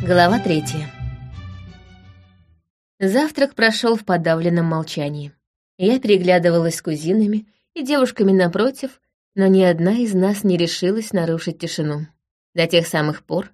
Глава третья. Завтрак прошел в подавленном молчании. Я переглядывалась с кузинами и девушками напротив, но ни одна из нас не решилась нарушить тишину. До тех самых пор,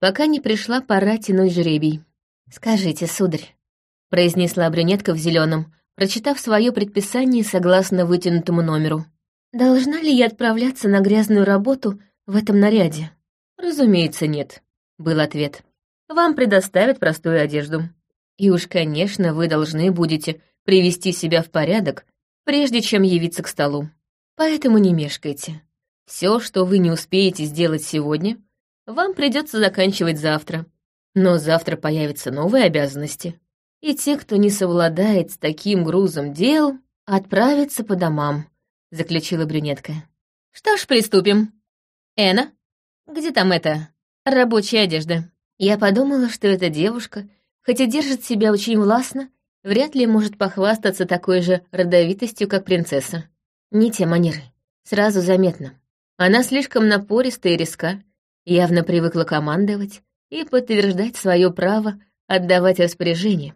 пока не пришла пора тянуть жребий. «Скажите, сударь», — произнесла брюнетка в зеленом, прочитав свое предписание согласно вытянутому номеру. «Должна ли я отправляться на грязную работу в этом наряде?» «Разумеется, нет», — был ответ. «Вам предоставят простую одежду. И уж, конечно, вы должны будете привести себя в порядок, прежде чем явиться к столу. Поэтому не мешкайте. Все, что вы не успеете сделать сегодня, вам придется заканчивать завтра. Но завтра появятся новые обязанности. И те, кто не совладает с таким грузом дел, отправятся по домам, заключила брюнетка. Что ж, приступим. Эна, где там эта рабочая одежда? Я подумала, что эта девушка, хотя держит себя очень властно, вряд ли может похвастаться такой же родовитостью, как принцесса. Не те манеры. Сразу заметно. Она слишком напориста и резка, явно привыкла командовать и подтверждать свое право отдавать распоряжение,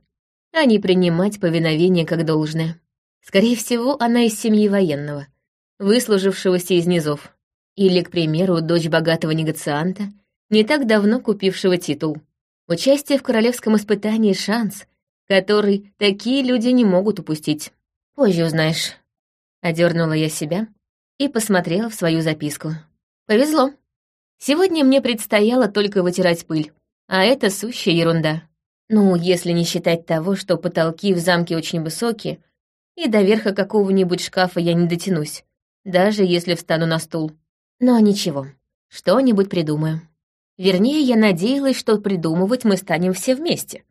а не принимать повиновение как должное. Скорее всего, она из семьи военного, выслужившегося из низов. Или, к примеру, дочь богатого негацианта, не так давно купившего титул. Участие в королевском испытании — шанс, который такие люди не могут упустить. Позже узнаешь. Одернула я себя и посмотрела в свою записку. Повезло. Сегодня мне предстояло только вытирать пыль, а это сущая ерунда. Ну, если не считать того, что потолки в замке очень высокие, и до верха какого-нибудь шкафа я не дотянусь, даже если встану на стул. Но ничего, что-нибудь придумаю. Вернее, я надеялась, что придумывать мы станем все вместе.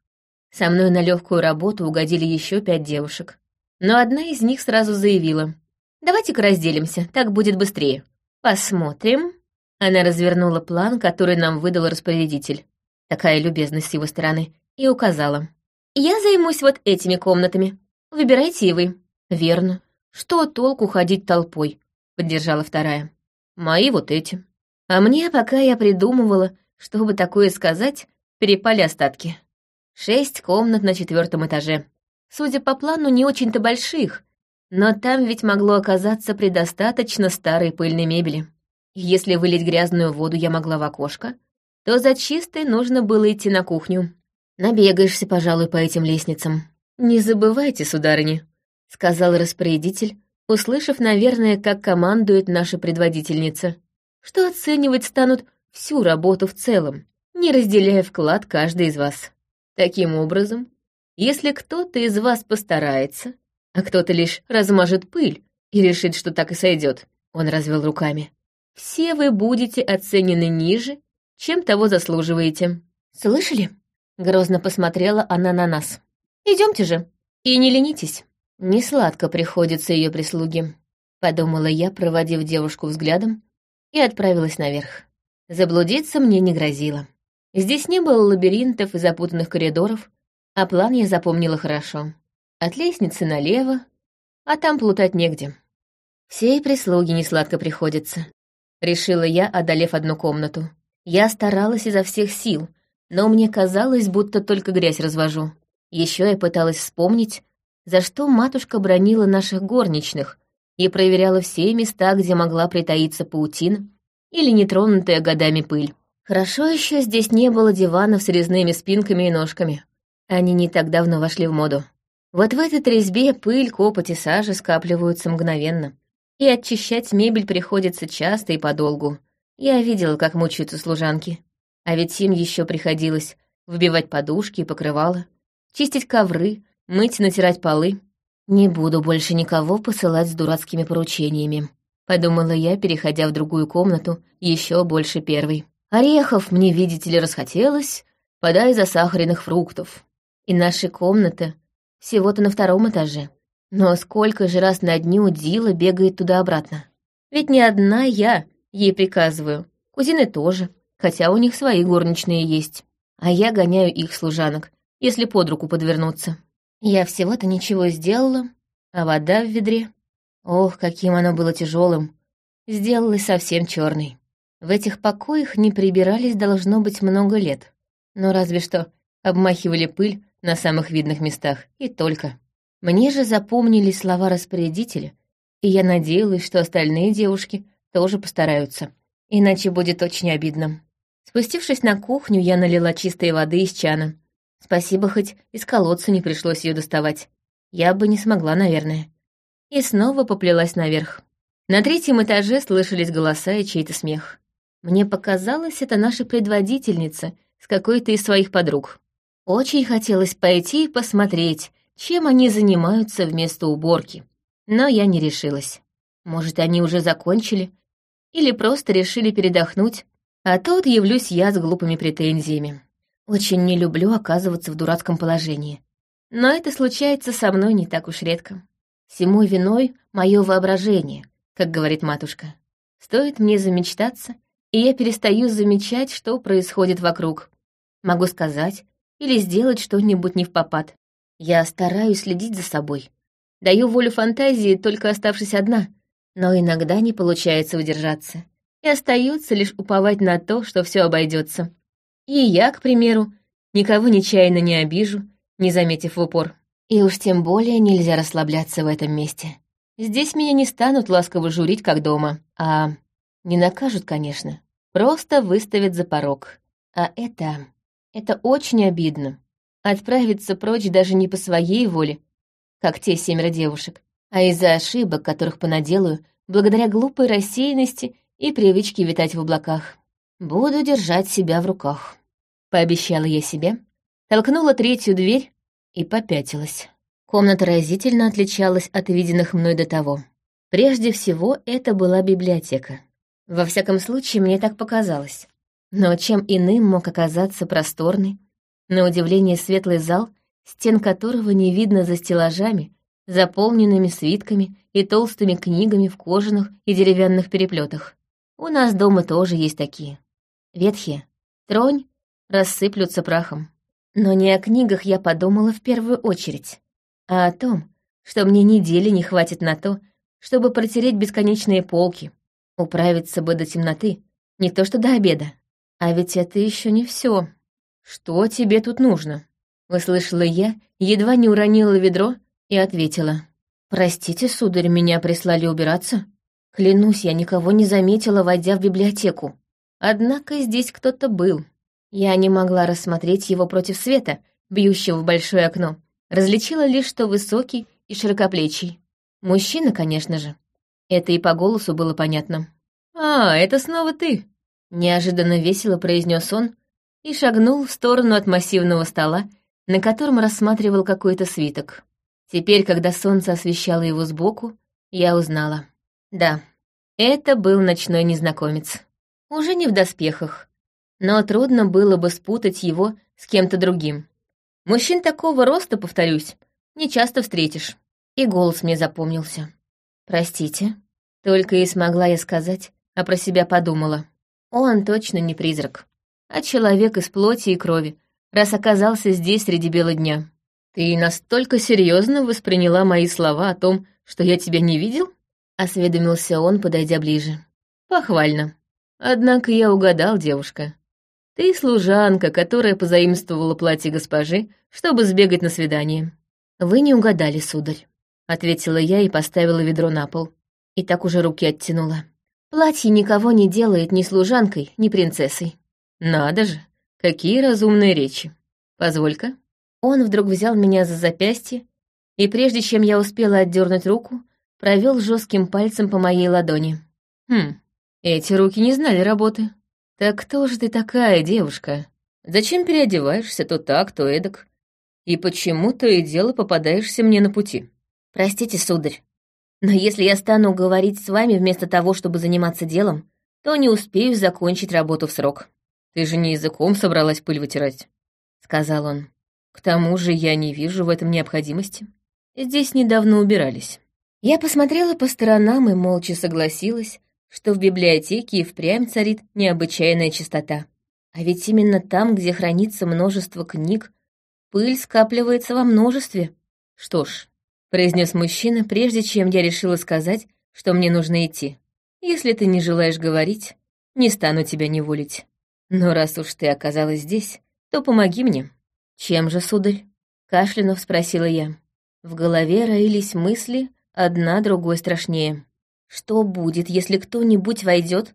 Со мной на легкую работу угодили еще пять девушек. Но одна из них сразу заявила. «Давайте-ка разделимся, так будет быстрее». «Посмотрим». Она развернула план, который нам выдал распорядитель. Такая любезность с его стороны. И указала. «Я займусь вот этими комнатами. Выбирайте и вы». «Верно. Что толку ходить толпой?» — поддержала вторая. «Мои вот эти». А мне, пока я придумывала, чтобы такое сказать, перепали остатки. Шесть комнат на четвертом этаже. Судя по плану, не очень-то больших, но там ведь могло оказаться предостаточно старой пыльной мебели. Если вылить грязную воду я могла в окошко, то за чистой нужно было идти на кухню. Набегаешься, пожалуй, по этим лестницам. «Не забывайте, сударыни», — сказал распорядитель, услышав, наверное, как командует наша предводительница, что оценивать станут всю работу в целом, не разделяя вклад каждой из вас. Таким образом, если кто-то из вас постарается, а кто-то лишь размажет пыль и решит, что так и сойдет, он развел руками, все вы будете оценены ниже, чем того заслуживаете. Слышали? Грозно посмотрела она на нас. Идемте же, и не ленитесь. Не сладко приходится ее прислуге, подумала я, проводив девушку взглядом, и отправилась наверх. Заблудиться мне не грозило. Здесь не было лабиринтов и запутанных коридоров, а план я запомнила хорошо. От лестницы налево, а там плутать негде. Всей прислуги несладко приходится. Решила я, одолев одну комнату. Я старалась изо всех сил, но мне казалось, будто только грязь развожу. Еще я пыталась вспомнить, за что матушка бронила наших горничных и проверяла все места, где могла притаиться паутина или нетронутая годами пыль. Хорошо еще здесь не было диванов с резными спинками и ножками. Они не так давно вошли в моду. Вот в этой резьбе пыль, копоть и сажа скапливаются мгновенно. И очищать мебель приходится часто и подолгу. Я видела, как мучаются служанки. А ведь им еще приходилось вбивать подушки и покрывала, чистить ковры, мыть и натирать полы. Не буду больше никого посылать с дурацкими поручениями, подумала я, переходя в другую комнату, еще больше первой. Орехов мне, видите ли, расхотелось, подай засахаренных фруктов и наши комнаты всего-то на втором этаже. Но сколько же раз на дню Дила бегает туда-обратно? Ведь не одна я ей приказываю, кузины тоже, хотя у них свои горничные есть. А я гоняю их служанок, если под руку подвернуться. Я всего-то ничего сделала, а вода в ведре... Ох, каким оно было тяжелым. Сделалась совсем черной. В этих покоях не прибирались должно быть много лет. Но разве что обмахивали пыль на самых видных местах, и только. Мне же запомнились слова распорядителя, и я надеялась, что остальные девушки тоже постараются, иначе будет очень обидно. Спустившись на кухню, я налила чистой воды из чана. Спасибо, хоть из колодца не пришлось ее доставать. Я бы не смогла, наверное. И снова поплелась наверх. На третьем этаже слышались голоса и чей-то смех. Мне показалось, это наша предводительница с какой-то из своих подруг. Очень хотелось пойти и посмотреть, чем они занимаются вместо уборки. Но я не решилась. Может, они уже закончили? Или просто решили передохнуть? А тут явлюсь я с глупыми претензиями. Очень не люблю оказываться в дурацком положении. Но это случается со мной не так уж редко. Всему виной мое воображение, как говорит матушка. Стоит мне замечтаться, и я перестаю замечать, что происходит вокруг. Могу сказать или сделать что-нибудь не в попад. Я стараюсь следить за собой. Даю волю фантазии, только оставшись одна, но иногда не получается удержаться. И остается лишь уповать на то, что все обойдется. И я, к примеру, никого нечаянно не обижу, не заметив в упор. И уж тем более нельзя расслабляться в этом месте. Здесь меня не станут ласково журить, как дома, а не накажут, конечно. Просто выставят за порог. А это... это очень обидно. Отправиться прочь даже не по своей воле, как те семеро девушек, а из-за ошибок, которых понаделаю, благодаря глупой рассеянности и привычке витать в облаках. Буду держать себя в руках. Пообещала я себе, толкнула третью дверь и попятилась. Комната разительно отличалась от виденных мной до того. Прежде всего, это была библиотека. Во всяком случае, мне так показалось. Но чем иным мог оказаться просторный, на удивление светлый зал, стен которого не видно за стеллажами, заполненными свитками и толстыми книгами в кожаных и деревянных переплетах. У нас дома тоже есть такие. Ветхие. Тронь, рассыплются прахом. Но не о книгах я подумала в первую очередь, а о том, что мне недели не хватит на то, чтобы протереть бесконечные полки, управиться бы до темноты, не то что до обеда. А ведь это еще не все. «Что тебе тут нужно?» — услышала я, едва не уронила ведро и ответила. «Простите, сударь, меня прислали убираться. Клянусь, я никого не заметила, войдя в библиотеку. Однако здесь кто-то был. Я не могла рассмотреть его против света, бьющего в большое окно. Различила лишь, что высокий и широкоплечий. Мужчина, конечно же. Это и по голосу было понятно. «А, это снова ты!» Неожиданно весело произнес он, и шагнул в сторону от массивного стола, на котором рассматривал какой-то свиток. Теперь, когда солнце освещало его сбоку, я узнала. Да, это был ночной незнакомец. Уже не в доспехах, но трудно было бы спутать его с кем-то другим. Мужчин такого роста, повторюсь, не часто встретишь. И голос мне запомнился. «Простите», — только и смогла я сказать, а про себя подумала. Он точно не призрак а человек из плоти и крови, раз оказался здесь среди бела дня. Ты настолько серьезно восприняла мои слова о том, что я тебя не видел? Осведомился он, подойдя ближе. Похвально. Однако я угадал, девушка. Ты служанка, которая позаимствовала платье госпожи, чтобы сбегать на свидание. Вы не угадали, сударь, ответила я и поставила ведро на пол. И так уже руки оттянула. Платье никого не делает ни служанкой, ни принцессой. Надо же, какие разумные речи. Позволь-ка. Он вдруг взял меня за запястье, и прежде чем я успела отдернуть руку, провел жестким пальцем по моей ладони. Хм, эти руки не знали работы. Так кто же ты такая, девушка? Зачем переодеваешься то так, то эдак? И почему то и дело попадаешься мне на пути? Простите, сударь, но если я стану говорить с вами вместо того, чтобы заниматься делом, то не успею закончить работу в срок. «Ты же не языком собралась пыль вытирать», — сказал он. «К тому же я не вижу в этом необходимости. Здесь недавно убирались». Я посмотрела по сторонам и молча согласилась, что в библиотеке и впрямь царит необычайная чистота. А ведь именно там, где хранится множество книг, пыль скапливается во множестве. Что ж, произнес мужчина, прежде чем я решила сказать, что мне нужно идти. Если ты не желаешь говорить, не стану тебя неволить. Но раз уж ты оказалась здесь, то помоги мне». «Чем же, сударь?» — кашлянув спросила я. В голове роились мысли, одна другой страшнее. Что будет, если кто-нибудь войдет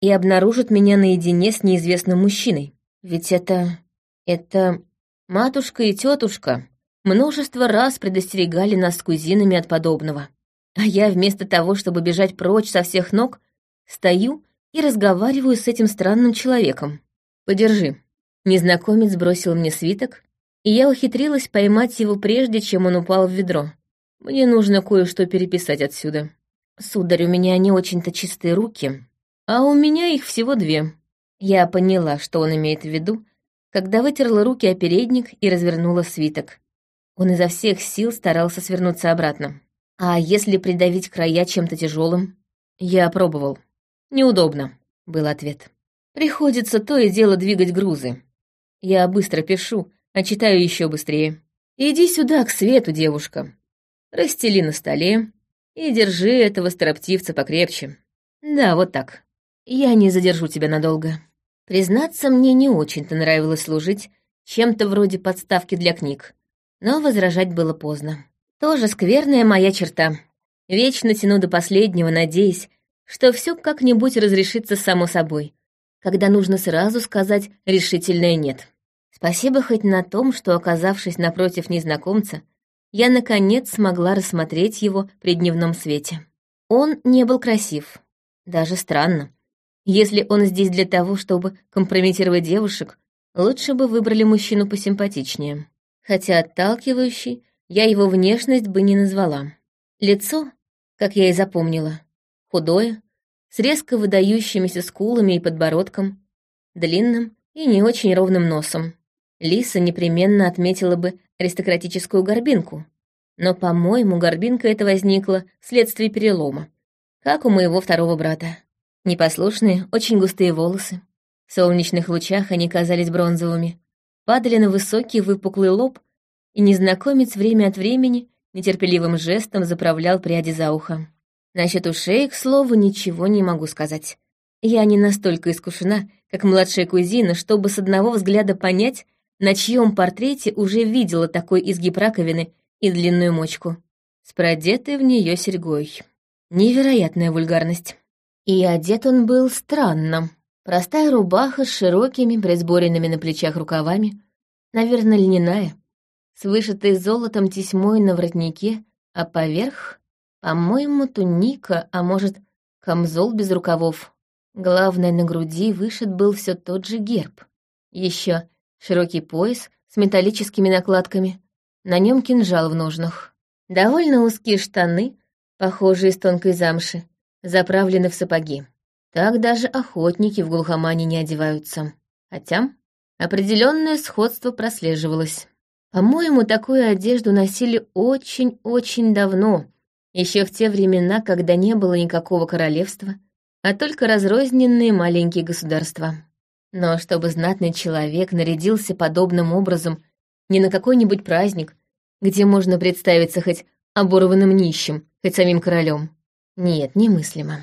и обнаружит меня наедине с неизвестным мужчиной? Ведь это... это... Матушка и тетушка множество раз предостерегали нас с кузинами от подобного. А я вместо того, чтобы бежать прочь со всех ног, стою и разговариваю с этим странным человеком. «Подержи». Незнакомец бросил мне свиток, и я ухитрилась поймать его прежде, чем он упал в ведро. Мне нужно кое-что переписать отсюда. Сударь, у меня не очень-то чистые руки, а у меня их всего две. Я поняла, что он имеет в виду, когда вытерла руки о передник и развернула свиток. Он изо всех сил старался свернуться обратно. А если придавить края чем-то тяжелым? Я пробовал. Неудобно, был ответ. Приходится то и дело двигать грузы. Я быстро пишу, а читаю еще быстрее. Иди сюда, к свету, девушка. Расстели на столе и держи этого строптивца покрепче. Да, вот так. Я не задержу тебя надолго. Признаться, мне не очень-то нравилось служить чем-то вроде подставки для книг но возражать было поздно. Тоже скверная моя черта. Вечно тяну до последнего, надеясь, что все как-нибудь разрешится само собой, когда нужно сразу сказать решительное «нет». Спасибо хоть на том, что, оказавшись напротив незнакомца, я, наконец, смогла рассмотреть его при дневном свете. Он не был красив. Даже странно. Если он здесь для того, чтобы компрометировать девушек, лучше бы выбрали мужчину посимпатичнее хотя отталкивающей я его внешность бы не назвала. Лицо, как я и запомнила, худое, с резко выдающимися скулами и подбородком, длинным и не очень ровным носом. Лиса непременно отметила бы аристократическую горбинку, но, по-моему, горбинка эта возникла вследствие перелома, как у моего второго брата. Непослушные, очень густые волосы. В солнечных лучах они казались бронзовыми, падали на высокий выпуклый лоб, и незнакомец время от времени нетерпеливым жестом заправлял пряди за ухо. Насчет ушей, к слову, ничего не могу сказать. Я не настолько искушена, как младшая кузина, чтобы с одного взгляда понять, на чьем портрете уже видела такой изгиб раковины и длинную мочку, с продетой в нее серьгой. Невероятная вульгарность. И одет он был странно. Простая рубаха с широкими, присборенными на плечах рукавами, наверное, льняная, с вышитой золотом тесьмой на воротнике, а поверх, по-моему, туника, а может, камзол без рукавов. Главное, на груди вышит был все тот же герб. Еще широкий пояс с металлическими накладками, на нем кинжал в ножнах. Довольно узкие штаны, похожие из тонкой замши, заправлены в сапоги. Так даже охотники в глухомане не одеваются. Хотя определенное сходство прослеживалось. По-моему, такую одежду носили очень-очень давно, еще в те времена, когда не было никакого королевства, а только разрозненные маленькие государства. Но чтобы знатный человек нарядился подобным образом не на какой-нибудь праздник, где можно представиться хоть оборванным нищим, хоть самим королем. Нет, немыслимо.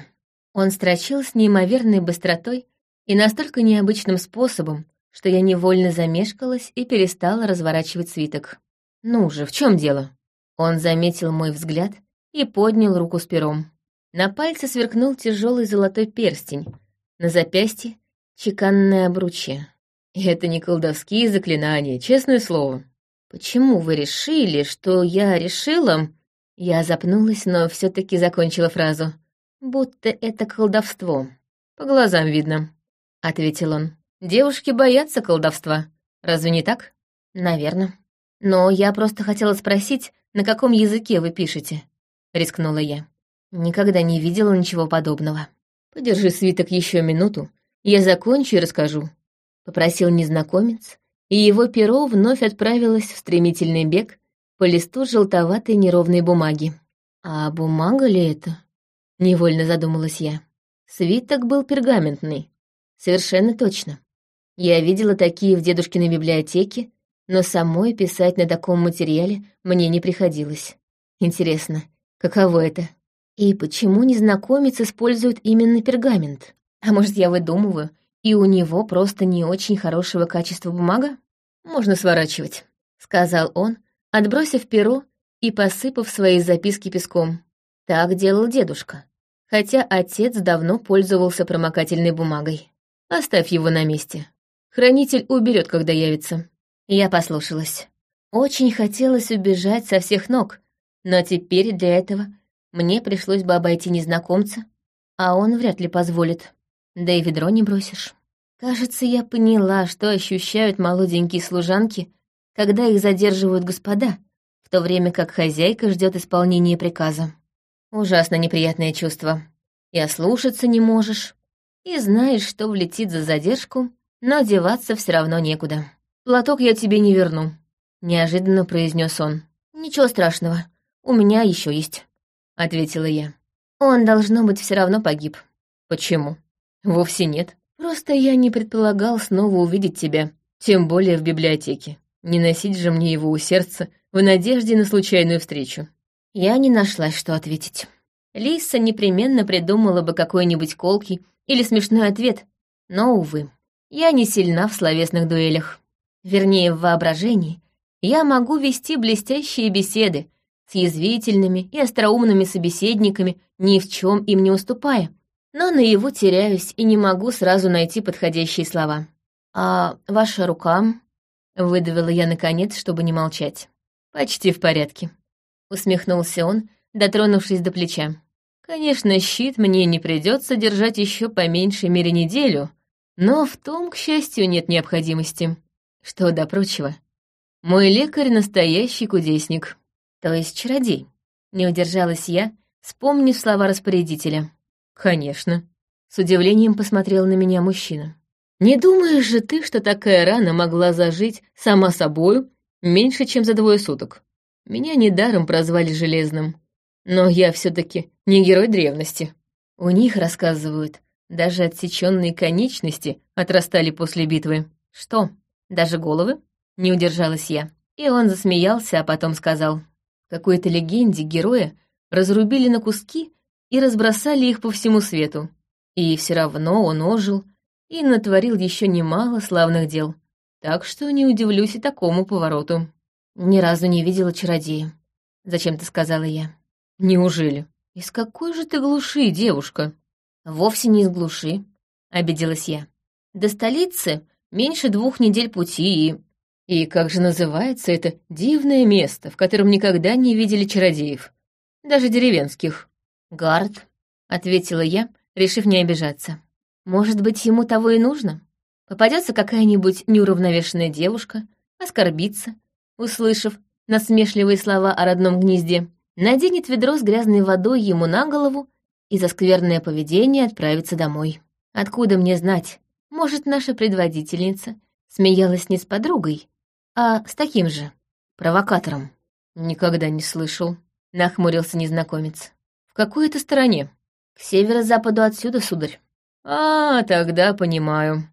Он строчил с неимоверной быстротой и настолько необычным способом, что я невольно замешкалась и перестала разворачивать свиток. «Ну же, в чем дело?» Он заметил мой взгляд и поднял руку с пером. На пальце сверкнул тяжелый золотой перстень, на запястье — чеканное обручье. это не колдовские заклинания, честное слово. «Почему вы решили, что я решила...» Я запнулась, но все таки закончила фразу будто это колдовство. По глазам видно, — ответил он. Девушки боятся колдовства. Разве не так? Наверное. Но я просто хотела спросить, на каком языке вы пишете, — рискнула я. Никогда не видела ничего подобного. Подержи свиток еще минуту, я закончу и расскажу, — попросил незнакомец, и его перо вновь отправилось в стремительный бег по листу желтоватой неровной бумаги. А бумага ли это? Невольно задумалась я. Свиток был пергаментный. Совершенно точно. Я видела такие в дедушкиной библиотеке, но самой писать на таком материале мне не приходилось. Интересно, каково это? И почему незнакомец использует именно пергамент? А может, я выдумываю, и у него просто не очень хорошего качества бумага? можно сворачивать», — сказал он, отбросив перо и посыпав свои записки песком. Так делал дедушка, хотя отец давно пользовался промокательной бумагой. Оставь его на месте. Хранитель уберет, когда явится. Я послушалась. Очень хотелось убежать со всех ног, но теперь для этого мне пришлось бы обойти незнакомца, а он вряд ли позволит. Да и ведро не бросишь. Кажется, я поняла, что ощущают молоденькие служанки, когда их задерживают господа, в то время как хозяйка ждет исполнения приказа. Ужасно неприятное чувство. И ослушаться не можешь, и знаешь, что влетит за задержку, но деваться все равно некуда. «Платок я тебе не верну», — неожиданно произнес он. «Ничего страшного, у меня еще есть», — ответила я. «Он, должно быть, все равно погиб». «Почему?» «Вовсе нет. Просто я не предполагал снова увидеть тебя, тем более в библиотеке. Не носить же мне его у сердца в надежде на случайную встречу». Я не нашла, что ответить. Лиса непременно придумала бы какой-нибудь колкий или смешной ответ, но, увы, я не сильна в словесных дуэлях. Вернее, в воображении я могу вести блестящие беседы с язвительными и остроумными собеседниками, ни в чем им не уступая, но на его теряюсь и не могу сразу найти подходящие слова. «А ваша рука?» — выдавила я наконец, чтобы не молчать. «Почти в порядке», — усмехнулся он, дотронувшись до плеча. Конечно, щит мне не придется держать еще по меньшей мере неделю, но в том, к счастью, нет необходимости. Что до прочего, мой лекарь — настоящий кудесник, то есть чародей. Не удержалась я, вспомнив слова распорядителя. Конечно. С удивлением посмотрел на меня мужчина. Не думаешь же ты, что такая рана могла зажить сама собою меньше, чем за двое суток? Меня недаром прозвали Железным. Но я все-таки не герой древности. У них, рассказывают, даже отсеченные конечности отрастали после битвы. Что, даже головы? Не удержалась я. И он засмеялся, а потом сказал. В какой-то легенде героя разрубили на куски и разбросали их по всему свету. И все равно он ожил и натворил еще немало славных дел. Так что не удивлюсь и такому повороту. Ни разу не видела чародея. Зачем-то сказала я. «Неужели? Из какой же ты глуши, девушка?» «Вовсе не из глуши», — обиделась я. «До столицы меньше двух недель пути и...» «И как же называется это дивное место, в котором никогда не видели чародеев? Даже деревенских?» «Гард», — ответила я, решив не обижаться. «Может быть, ему того и нужно? Попадется какая-нибудь неуравновешенная девушка, оскорбится, услышав насмешливые слова о родном гнезде, наденет ведро с грязной водой ему на голову и за скверное поведение отправится домой. Откуда мне знать? Может, наша предводительница смеялась не с подругой, а с таким же, провокатором. Никогда не слышал, нахмурился незнакомец. Какой это стороне? К северо-западу отсюда, сударь. А, тогда понимаю.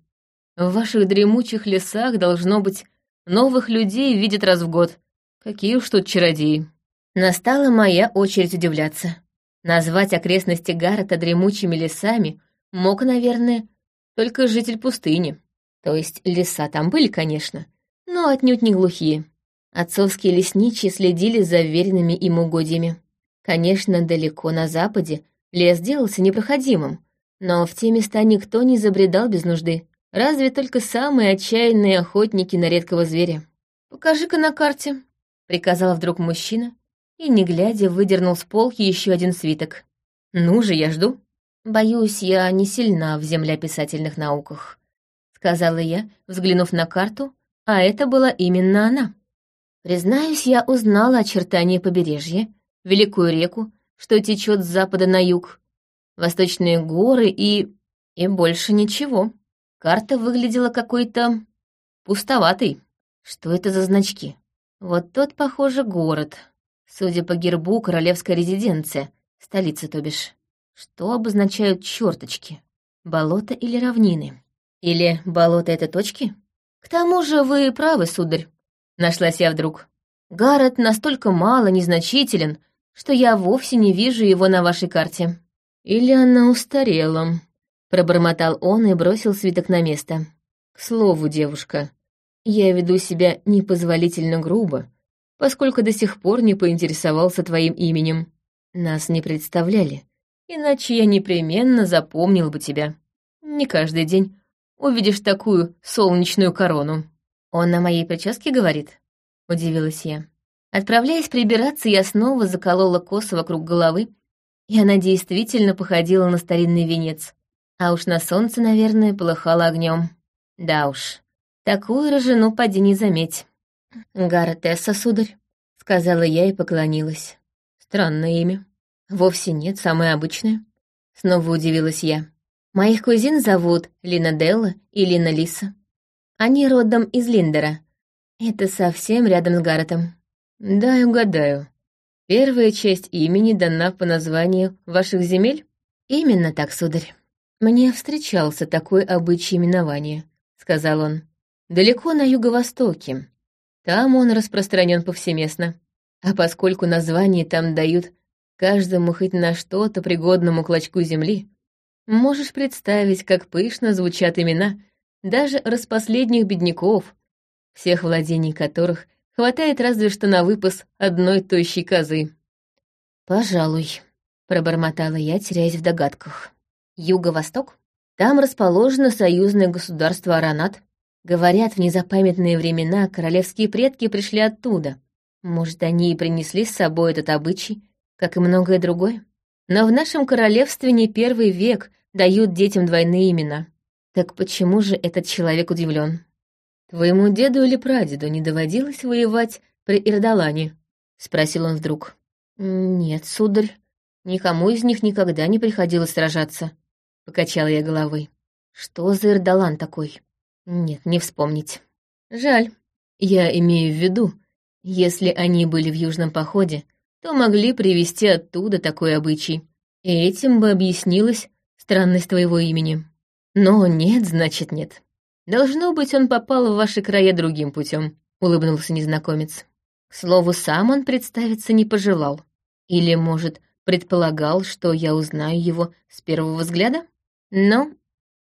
В ваших дремучих лесах, должно быть, новых людей видят раз в год. Какие уж тут чародеи. Настала моя очередь удивляться. Назвать окрестности Гаррета дремучими лесами мог, наверное, только житель пустыни. То есть леса там были, конечно, но отнюдь не глухие. Отцовские лесничие следили за веренными им угодьями. Конечно, далеко на западе лес делался непроходимым, но в те места никто не забредал без нужды, разве только самые отчаянные охотники на редкого зверя. «Покажи-ка на карте», — приказал вдруг мужчина, и, не глядя, выдернул с полки еще один свиток. «Ну же, я жду». «Боюсь, я не сильна в землеописательных науках», — сказала я, взглянув на карту, а это была именно она. Признаюсь, я узнала очертания побережья, великую реку, что течет с запада на юг, восточные горы и... и больше ничего. Карта выглядела какой-то пустоватой. Что это за значки? Вот тот, похоже, город. Судя по гербу, королевская резиденция, столица, то бишь. Что обозначают черточки? Болото или равнины? Или болото — это точки? К тому же вы правы, сударь. Нашлась я вдруг. Гаррет настолько мало незначителен, что я вовсе не вижу его на вашей карте. Или она устарела, пробормотал он и бросил свиток на место. К слову, девушка, Я веду себя непозволительно грубо, поскольку до сих пор не поинтересовался твоим именем. Нас не представляли, иначе я непременно запомнил бы тебя. Не каждый день увидишь такую солнечную корону. Он на моей прическе говорит, удивилась я. Отправляясь прибираться, я снова заколола косы вокруг головы, и она действительно походила на старинный венец. А уж на солнце, наверное, полыхала огнем. Да уж, такую рожену поди не заметь. «Гаротесса, сударь», — сказала я и поклонилась. Странное имя. Вовсе нет, самое обычное. Снова удивилась я. Моих кузин зовут Лина Делла и Лина Лиса. Они родом из Линдера. Это совсем рядом с Гарретом. «Дай угадаю. Первая часть имени дана по названию ваших земель?» «Именно так, сударь. Мне встречался такой обычай именования», — сказал он. «Далеко на юго-востоке. Там он распространен повсеместно. А поскольку название там дают каждому хоть на что-то пригодному клочку земли, можешь представить, как пышно звучат имена даже распоследних бедняков, всех владений которых Хватает разве что на выпас одной тощей козы. «Пожалуй», — пробормотала я, теряясь в догадках. «Юго-восток? Там расположено союзное государство Аранат. Говорят, в незапамятные времена королевские предки пришли оттуда. Может, они и принесли с собой этот обычай, как и многое другое? Но в нашем королевстве не первый век дают детям двойные имена. Так почему же этот человек удивлен? «Твоему деду или прадеду не доводилось воевать при Ирдалане?» — спросил он вдруг. «Нет, сударь, никому из них никогда не приходилось сражаться», — покачала я головой. «Что за Ирдалан такой? Нет, не вспомнить. Жаль. Я имею в виду, если они были в южном походе, то могли привезти оттуда такой обычай. И этим бы объяснилась странность твоего имени. Но нет, значит нет. Должно быть, он попал в ваши края другим путем, улыбнулся незнакомец. К слову, сам он представиться не пожелал. Или, может, предполагал, что я узнаю его с первого взгляда? Но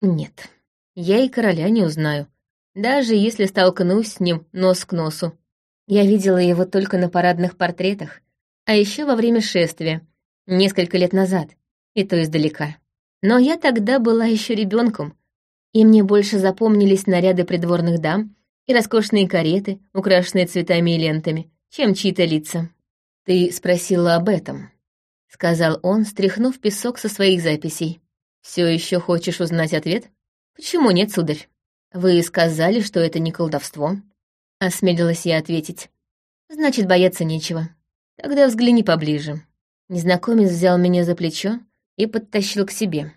нет, я и короля не узнаю, даже если столкнусь с ним нос к носу. Я видела его только на парадных портретах, а еще во время шествия, несколько лет назад, и то издалека. Но я тогда была еще ребенком, и мне больше запомнились наряды придворных дам и роскошные кареты, украшенные цветами и лентами, чем чьи-то лица. «Ты спросила об этом», — сказал он, стряхнув песок со своих записей. «Все еще хочешь узнать ответ? Почему нет, сударь? Вы сказали, что это не колдовство?» Осмелилась я ответить. «Значит, бояться нечего. Тогда взгляни поближе». Незнакомец взял меня за плечо и подтащил к себе.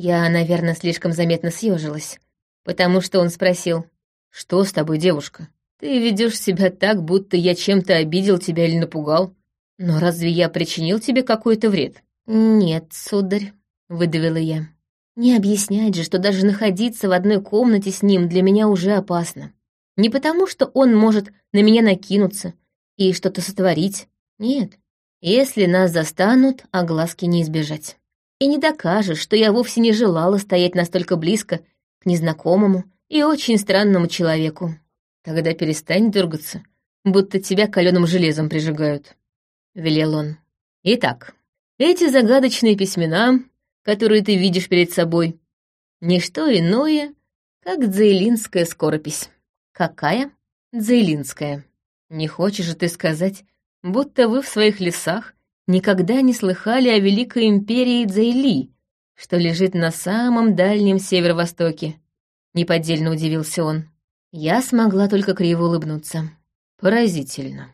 Я, наверное, слишком заметно съежилась, потому что он спросил, «Что с тобой, девушка? Ты ведешь себя так, будто я чем-то обидел тебя или напугал. Но разве я причинил тебе какой-то вред?» «Нет, сударь», — выдавила я. «Не объяснять же, что даже находиться в одной комнате с ним для меня уже опасно. Не потому, что он может на меня накинуться и что-то сотворить. Нет, если нас застанут, огласки не избежать. И не докажешь, что я вовсе не желала стоять настолько близко к незнакомому и очень странному человеку. Тогда перестань дергаться, будто тебя каленым железом прижигают», — велел он. «Итак, эти загадочные письмена, которые ты видишь перед собой, не что иное, как дзейлинская скоропись». «Какая?» «Дзейлинская. Не хочешь же ты сказать, будто вы в своих лесах никогда не слыхали о Великой Империи Дзейли, что лежит на самом дальнем северо-востоке. Неподдельно удивился он. Я смогла только криво улыбнуться. Поразительно.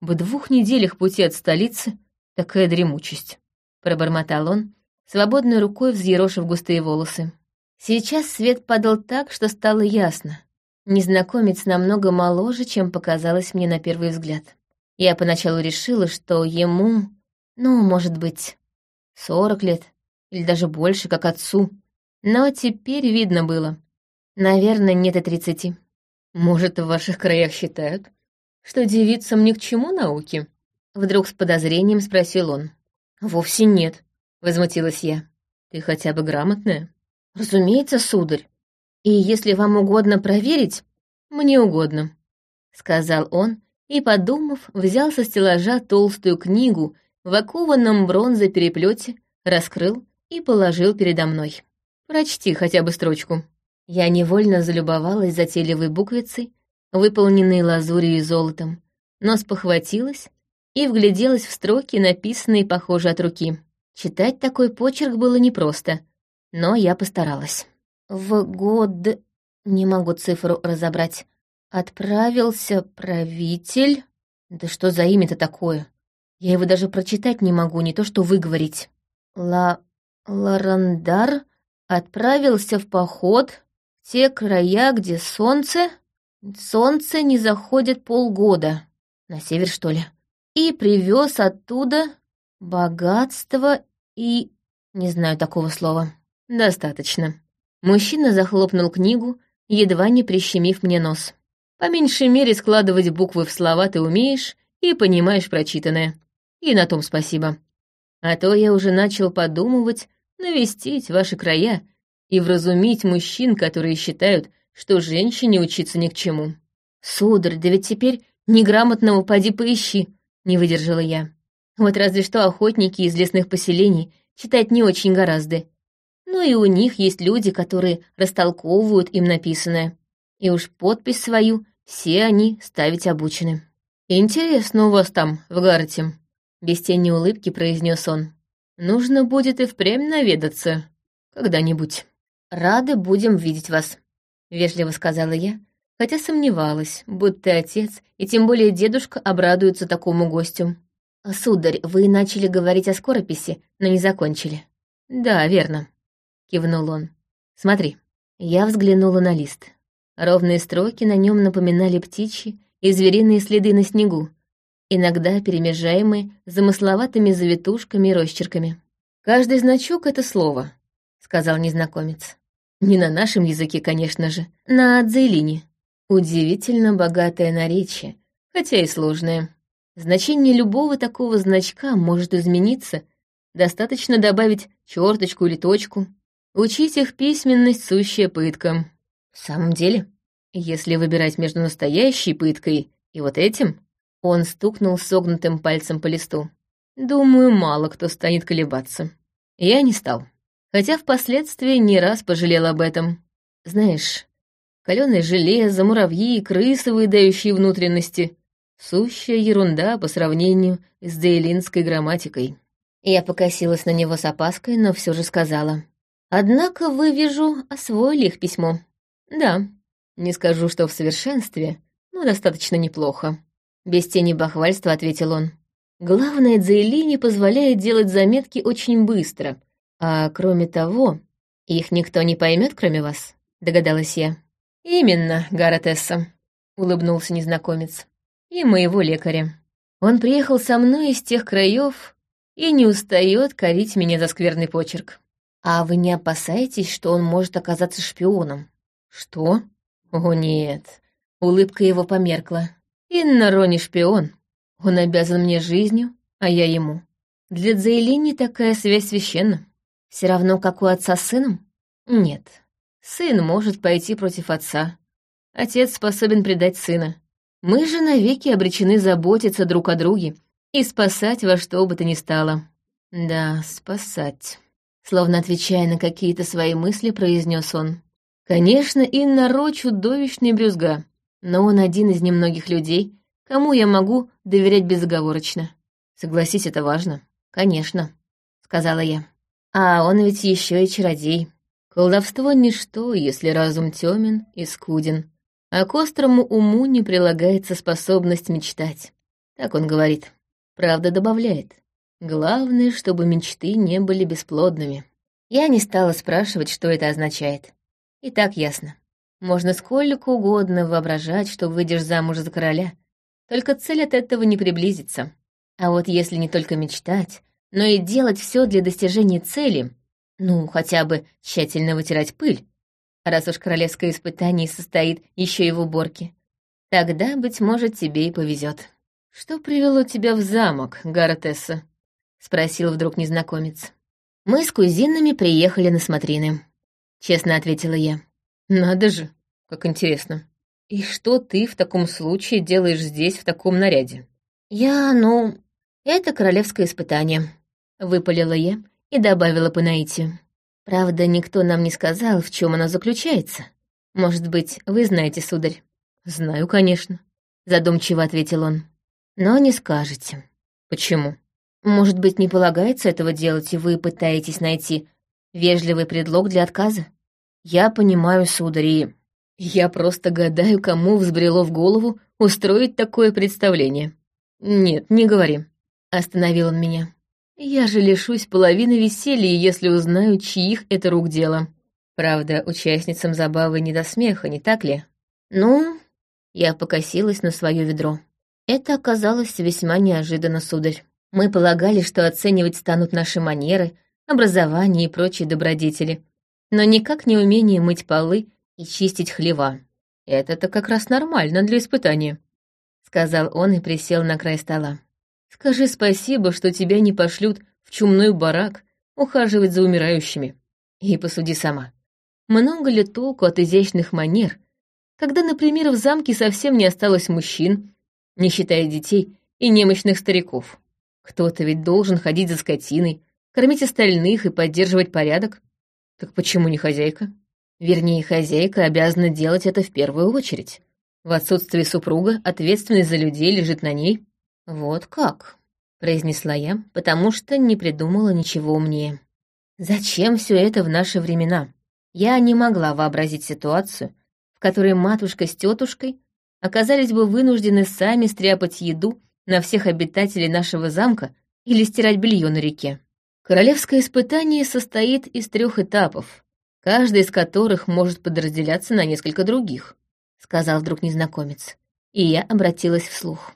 В двух неделях пути от столицы такая дремучесть. Пробормотал он, свободной рукой взъерошив густые волосы. Сейчас свет падал так, что стало ясно. Незнакомец намного моложе, чем показалось мне на первый взгляд. Я поначалу решила, что ему ну, может быть, сорок лет или даже больше, как отцу. Но теперь видно было. Наверное, нет и тридцати. Может, в ваших краях считают, что девицам ни к чему науки? Вдруг с подозрением спросил он. Вовсе нет, возмутилась я. Ты хотя бы грамотная? Разумеется, сударь. И если вам угодно проверить, мне угодно», — сказал он, и, подумав, взял со стеллажа толстую книгу в окованном переплете, раскрыл и положил передо мной. «Прочти хотя бы строчку». Я невольно залюбовалась затейливой буквицей, выполненной лазурью и золотом, но спохватилась и вгляделась в строки, написанные, похоже, от руки. Читать такой почерк было непросто, но я постаралась. В год... не могу цифру разобрать. Отправился правитель... Да что за имя-то такое? Я его даже прочитать не могу, не то что выговорить. Ла... Ларандар отправился в поход в те края, где солнце... Солнце не заходит полгода. На север, что ли? И привез оттуда богатство и... Не знаю такого слова. Достаточно. Мужчина захлопнул книгу, едва не прищемив мне нос. По меньшей мере складывать буквы в слова ты умеешь и понимаешь прочитанное. И на том спасибо. А то я уже начал подумывать навестить ваши края и вразумить мужчин, которые считают, что женщине учиться ни к чему. Сударь, да ведь теперь неграмотного поди поищи, не выдержала я. Вот разве что охотники из лесных поселений читать не очень гораздо. Ну и у них есть люди, которые растолковывают им написанное. И уж подпись свою все они ставить обучены. «Интересно у вас там, в Гарте», — без тени улыбки произнес он. «Нужно будет и впрямь наведаться. Когда-нибудь». «Рады будем видеть вас», — вежливо сказала я, хотя сомневалась, будто отец и тем более дедушка обрадуются такому гостю. «Сударь, вы начали говорить о скорописи, но не закончили». «Да, верно», — кивнул он. «Смотри». Я взглянула на лист. Ровные строки на нем напоминали птичьи и звериные следы на снегу, иногда перемежаемые замысловатыми завитушками и росчерками. «Каждый значок — это слово», — сказал незнакомец. «Не на нашем языке, конечно же, на Адзейлине. Удивительно богатое наречие, хотя и сложное. Значение любого такого значка может измениться, достаточно добавить черточку или точку. Учить их письменность — сущая пытка». В самом деле, если выбирать между настоящей пыткой и вот этим, он стукнул согнутым пальцем по листу. Думаю, мало кто станет колебаться. Я не стал. Хотя впоследствии не раз пожалел об этом. Знаешь, каленое железо, муравьи, крысы, выдающие внутренности — сущая ерунда по сравнению с дейлинской грамматикой. Я покосилась на него с опаской, но все же сказала. «Однако вы, вижу, освоили их письмо». «Да, не скажу, что в совершенстве, но достаточно неплохо». Без тени бахвальства ответил он. «Главное, Дзейли позволяет делать заметки очень быстро, а кроме того, их никто не поймет, кроме вас», — догадалась я. «Именно, Гаратесса», — улыбнулся незнакомец. «И моего лекаря. Он приехал со мной из тех краев и не устает корить меня за скверный почерк. А вы не опасаетесь, что он может оказаться шпионом?» «Что? О, нет». Улыбка его померкла. «Инна Рони шпион. Он обязан мне жизнью, а я ему. Для Дзейлини такая связь священна. Все равно, как у отца с сыном? Нет. Сын может пойти против отца. Отец способен предать сына. Мы же навеки обречены заботиться друг о друге и спасать во что бы то ни стало. Да, спасать. Словно отвечая на какие-то свои мысли, произнес он. Конечно, Инна Ро чудовищный брюзга, но он один из немногих людей, кому я могу доверять безоговорочно. Согласись, это важно. Конечно, сказала я. А он ведь еще и чародей. Колдовство — ничто, если разум темен и скуден, а к острому уму не прилагается способность мечтать. Так он говорит. Правда добавляет. Главное, чтобы мечты не были бесплодными. Я не стала спрашивать, что это означает. И так ясно. Можно сколько угодно воображать, что выйдешь замуж за короля. Только цель от этого не приблизится. А вот если не только мечтать, но и делать все для достижения цели, ну, хотя бы тщательно вытирать пыль, раз уж королевское испытание состоит еще и в уборке, тогда, быть может, тебе и повезет. «Что привело тебя в замок, Гаротесса?» — спросил вдруг незнакомец. Мы с кузинами приехали на смотрины. — честно ответила я. «Надо же, как интересно. «И что ты в таком случае делаешь здесь в таком наряде?» «Я, ну, это королевское испытание», — выпалила я и добавила по наитию. «Правда, никто нам не сказал, в чем оно заключается. Может быть, вы знаете, сударь?» «Знаю, конечно», — задумчиво ответил он. «Но не скажете». «Почему?» «Может быть, не полагается этого делать, и вы пытаетесь найти вежливый предлог для отказа?» «Я понимаю, сударь, и я просто гадаю, кому взбрело в голову устроить такое представление. Нет, не говори. Остановил он меня. Я же лишусь половины веселья, если узнаю, чьих это рук дело. Правда, участницам забавы не до смеха, не так ли? Ну, я покосилась на свое ведро. Это оказалось весьма неожиданно, сударь. Мы полагали, что оценивать станут наши манеры, образование и прочие добродетели, но никак не умение мыть полы и чистить хлева. Это-то как раз нормально для испытания», — сказал он и присел на край стола. «Скажи спасибо, что тебя не пошлют в чумной барак ухаживать за умирающими. И посуди сама. Много ли толку от изящных манер, когда, например, в замке совсем не осталось мужчин, не считая детей и немощных стариков? Кто-то ведь должен ходить за скотиной, кормить остальных и поддерживать порядок. Так почему не хозяйка?» Вернее, хозяйка обязана делать это в первую очередь. В отсутствие супруга ответственность за людей лежит на ней. Вот как, произнесла я, потому что не придумала ничего умнее. Зачем все это в наши времена? Я не могла вообразить ситуацию, в которой матушка с тетушкой оказались бы вынуждены сами стряпать еду на всех обитателей нашего замка или стирать белье на реке. Королевское испытание состоит из трех этапов, каждый из которых может подразделяться на несколько других», — сказал вдруг незнакомец. И я обратилась вслух.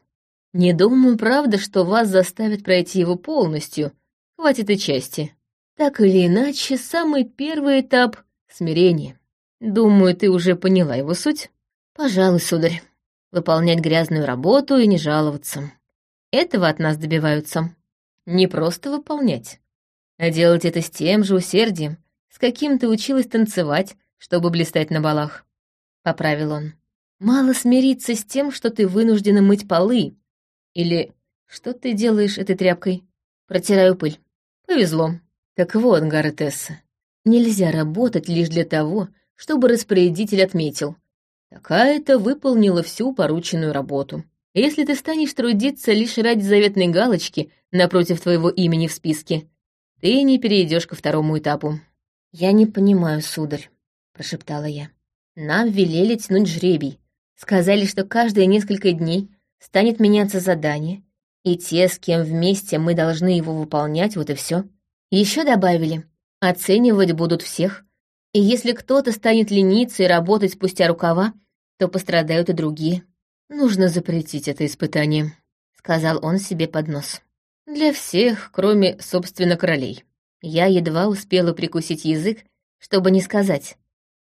«Не думаю, правда, что вас заставят пройти его полностью. Хватит и части. Так или иначе, самый первый этап — смирение. Думаю, ты уже поняла его суть. Пожалуй, сударь. Выполнять грязную работу и не жаловаться. Этого от нас добиваются. Не просто выполнять, а делать это с тем же усердием, с каким ты училась танцевать, чтобы блистать на балах», — поправил он. «Мало смириться с тем, что ты вынуждена мыть полы. Или что ты делаешь этой тряпкой? Протираю пыль. Повезло. Так вот, Гаретесса, нельзя работать лишь для того, чтобы распорядитель отметил. Такая-то выполнила всю порученную работу. Если ты станешь трудиться лишь ради заветной галочки напротив твоего имени в списке, ты не перейдешь ко второму этапу. «Я не понимаю, сударь», — прошептала я. «Нам велели тянуть жребий. Сказали, что каждые несколько дней станет меняться задание, и те, с кем вместе мы должны его выполнять, вот и все. Еще добавили, оценивать будут всех, и если кто-то станет лениться и работать спустя рукава, то пострадают и другие. Нужно запретить это испытание», — сказал он себе под нос. «Для всех, кроме, собственно, королей». Я едва успела прикусить язык, чтобы не сказать,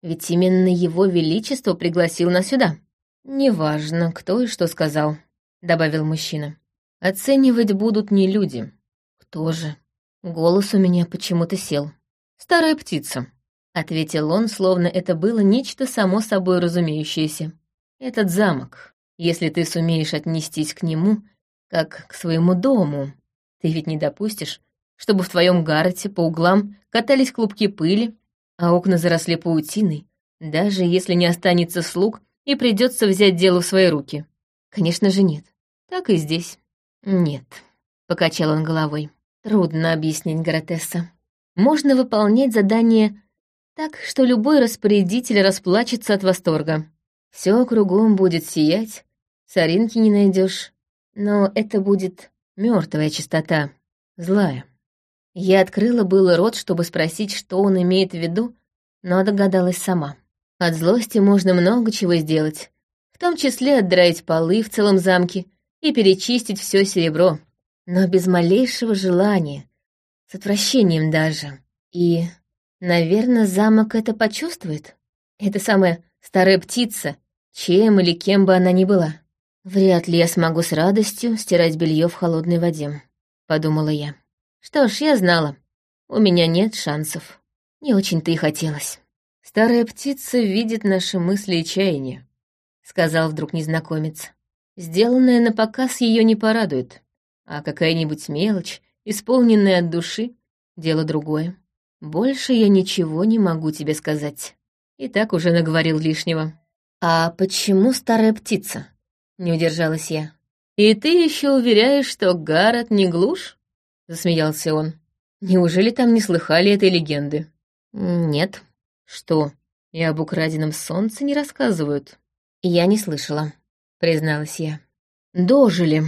ведь именно его величество пригласил нас сюда. «Неважно, кто и что сказал», — добавил мужчина. «Оценивать будут не люди. Кто же?» Голос у меня почему-то сел. «Старая птица», — ответил он, словно это было нечто само собой разумеющееся. «Этот замок, если ты сумеешь отнестись к нему, как к своему дому, ты ведь не допустишь, чтобы в твоем гарте по углам катались клубки пыли, а окна заросли паутиной, даже если не останется слуг и придется взять дело в свои руки. Конечно же, нет. Так и здесь. Нет, — покачал он головой. Трудно объяснить Гаратесса. Можно выполнять задание так, что любой распорядитель расплачется от восторга. Все кругом будет сиять, соринки не найдешь, но это будет мертвая чистота, злая. Я открыла было рот, чтобы спросить, что он имеет в виду, но догадалась сама. От злости можно много чего сделать, в том числе отдраить полы в целом замке и перечистить все серебро, но без малейшего желания, с отвращением даже. И, наверное, замок это почувствует. Это самая старая птица, чем или кем бы она ни была. Вряд ли я смогу с радостью стирать белье в холодной воде, подумала я. Что ж, я знала. У меня нет шансов. Не очень-то и хотелось. Старая птица видит наши мысли и чаяния, сказал вдруг незнакомец. Сделанное на показ ее не порадует, а какая-нибудь мелочь, исполненная от души, дело другое. Больше я ничего не могу тебе сказать. И так уже наговорил лишнего. А почему старая птица? Не удержалась я. И ты еще уверяешь, что Гаррет не глушь? Засмеялся он. Неужели там не слыхали этой легенды? Нет. Что, и об украденном солнце не рассказывают? Я не слышала, призналась я. Дожили,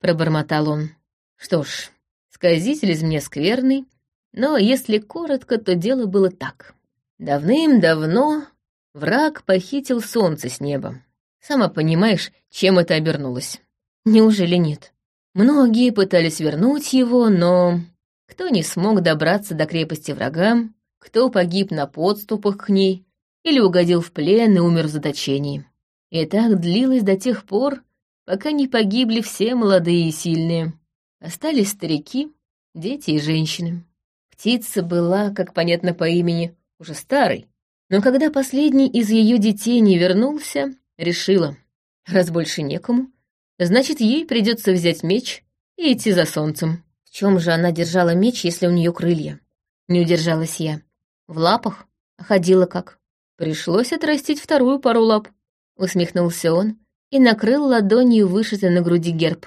пробормотал он. Что ж, сказитель из меня скверный, но если коротко, то дело было так. Давным-давно враг похитил солнце с неба. Сама понимаешь, чем это обернулось. Неужели нет? Многие пытались вернуть его, но кто не смог добраться до крепости врага, кто погиб на подступах к ней или угодил в плен и умер в заточении. И так длилось до тех пор, пока не погибли все молодые и сильные. Остались старики, дети и женщины. Птица была, как понятно по имени, уже старой, но когда последний из ее детей не вернулся, решила, раз больше некому, значит, ей придется взять меч и идти за солнцем. В чем же она держала меч, если у нее крылья? Не удержалась я. В лапах? Ходила как? Пришлось отрастить вторую пару лап. Усмехнулся он и накрыл ладонью вышитый на груди герб.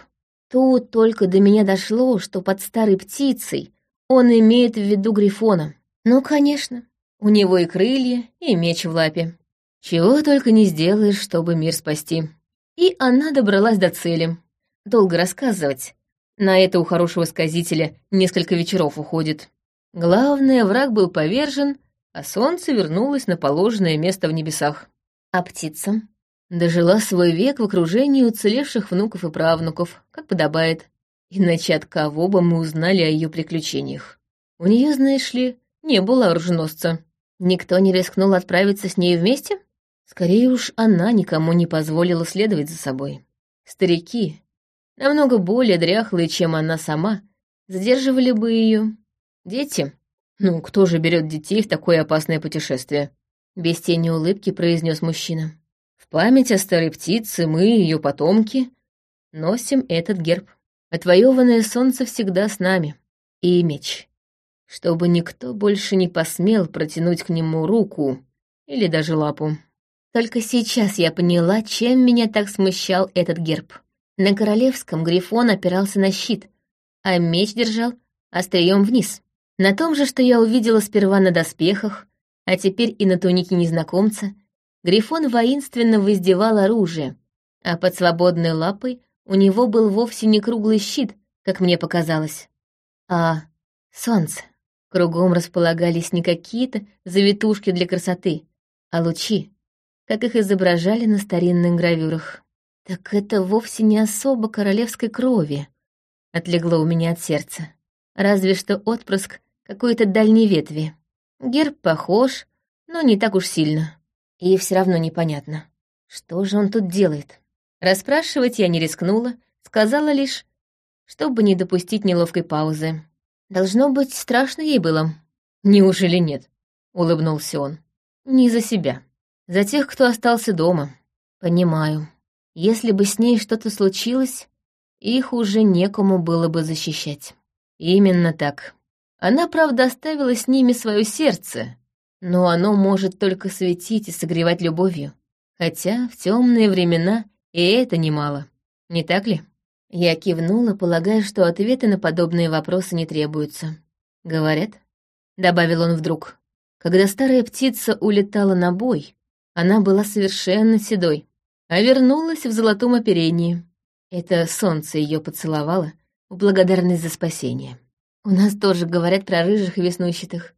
Тут только до меня дошло, что под старой птицей он имеет в виду Грифона. Ну, конечно, у него и крылья, и меч в лапе. Чего только не сделаешь, чтобы мир спасти. И она добралась до цели. Долго рассказывать. На это у хорошего сказителя несколько вечеров уходит. Главное, враг был повержен, а солнце вернулось на положенное место в небесах. А птица? Дожила свой век в окружении уцелевших внуков и правнуков, как подобает. Иначе от кого бы мы узнали о ее приключениях? У нее, знаешь ли, не было оруженосца. Никто не рискнул отправиться с ней вместе? Скорее уж, она никому не позволила следовать за собой. Старики, намного более дряхлые, чем она сама, задерживали бы ее. Дети? Ну, кто же берет детей в такое опасное путешествие? Без тени улыбки произнес мужчина. В память о старой птице мы, ее потомки, носим этот герб. Отвоеванное солнце всегда с нами. И меч. Чтобы никто больше не посмел протянуть к нему руку или даже лапу. Только сейчас я поняла, чем меня так смущал этот герб. На королевском грифон опирался на щит, а меч держал острием вниз. На том же, что я увидела сперва на доспехах, а теперь и на тунике незнакомца, грифон воинственно воздевал оружие, а под свободной лапой у него был вовсе не круглый щит, как мне показалось, а солнце. Кругом располагались не какие-то завитушки для красоты, а лучи, как их изображали на старинных гравюрах. Так это вовсе не особо королевской крови, отлегло у меня от сердца. Разве что отпрыск какой-то дальней ветви. Герб похож, но не так уж сильно. И все равно непонятно, что же он тут делает. Расспрашивать я не рискнула, сказала лишь, чтобы не допустить неловкой паузы. Должно быть, страшно ей было. Неужели нет? Улыбнулся он. Не за себя. За тех, кто остался дома. Понимаю. Если бы с ней что-то случилось, их уже некому было бы защищать. Именно так. Она, правда, оставила с ними свое сердце, но оно может только светить и согревать любовью. Хотя в темные времена и это немало. Не так ли? Я кивнула, полагая, что ответы на подобные вопросы не требуются. «Говорят?» — добавил он вдруг. Когда старая птица улетала на бой, она была совершенно седой, а вернулась в золотом оперении. Это солнце ее поцеловало в благодарность за спасение. У нас тоже говорят про рыжих и веснущатых.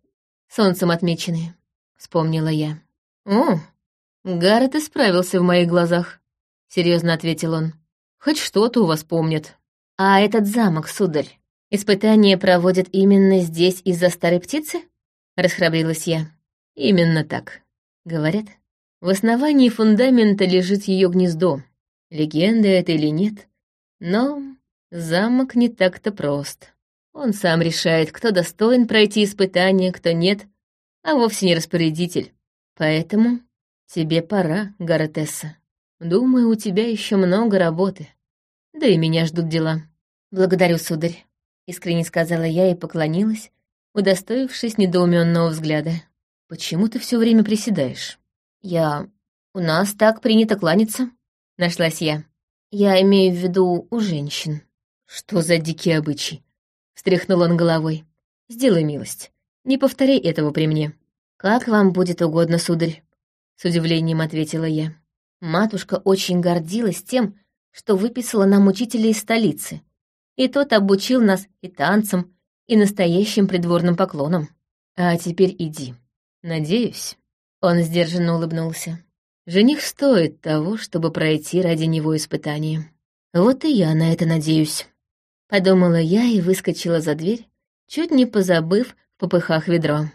Солнцем отмеченные, — вспомнила я. О, Гаррет исправился в моих глазах, — серьезно ответил он. Хоть что-то у вас помнят. А этот замок, сударь, испытания проводят именно здесь из-за старой птицы? Расхрабрилась я. Именно так. Говорят, в основании фундамента лежит ее гнездо. Легенда это или нет, но замок не так-то прост. Он сам решает, кто достоин пройти испытание, кто нет, а вовсе не распорядитель. Поэтому тебе пора, Гаратесса. Думаю, у тебя еще много работы. Да и меня ждут дела. Благодарю, сударь, искренне сказала я и поклонилась, удостоившись недоуменного взгляда. Почему ты все время приседаешь? Я... У нас так принято кланяться, нашлась я. Я имею в виду у женщин. Что за дикий обычай? Встряхнул он головой. Сделай милость. Не повторяй этого при мне. Как вам будет угодно, сударь, с удивлением ответила я. Матушка очень гордилась тем, что выписала нам учителя из столицы, и тот обучил нас и танцам, и настоящим придворным поклонам. А теперь иди. Надеюсь, он сдержанно улыбнулся. Жених стоит того, чтобы пройти ради него испытание. Вот и я на это надеюсь. Подумала я и выскочила за дверь, чуть не позабыв в попыхах ведро.